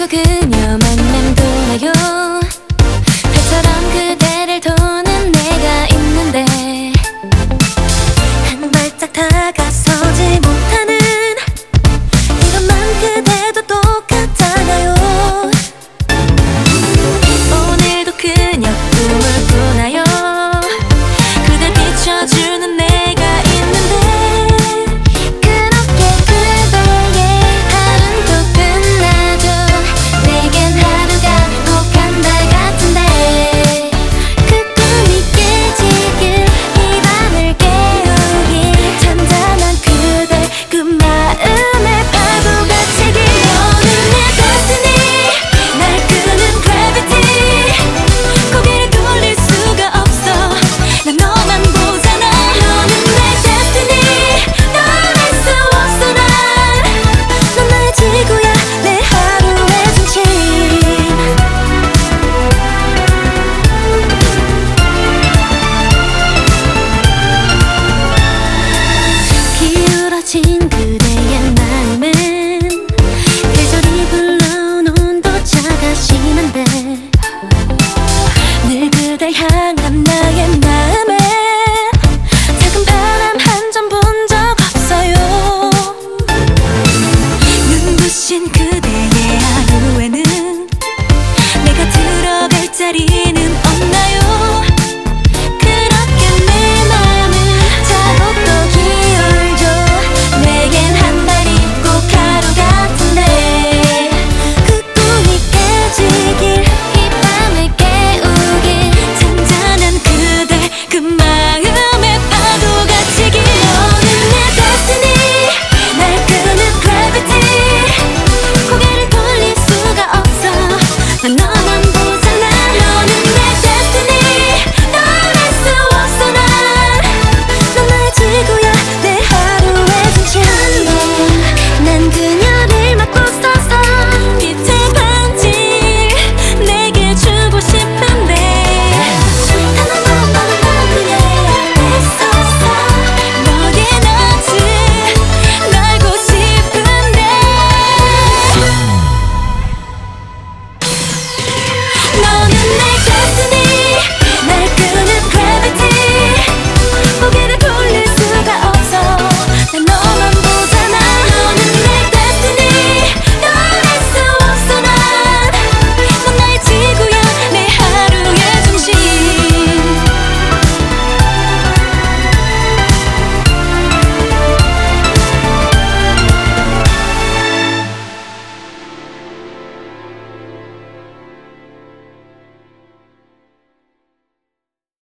그 그녀 high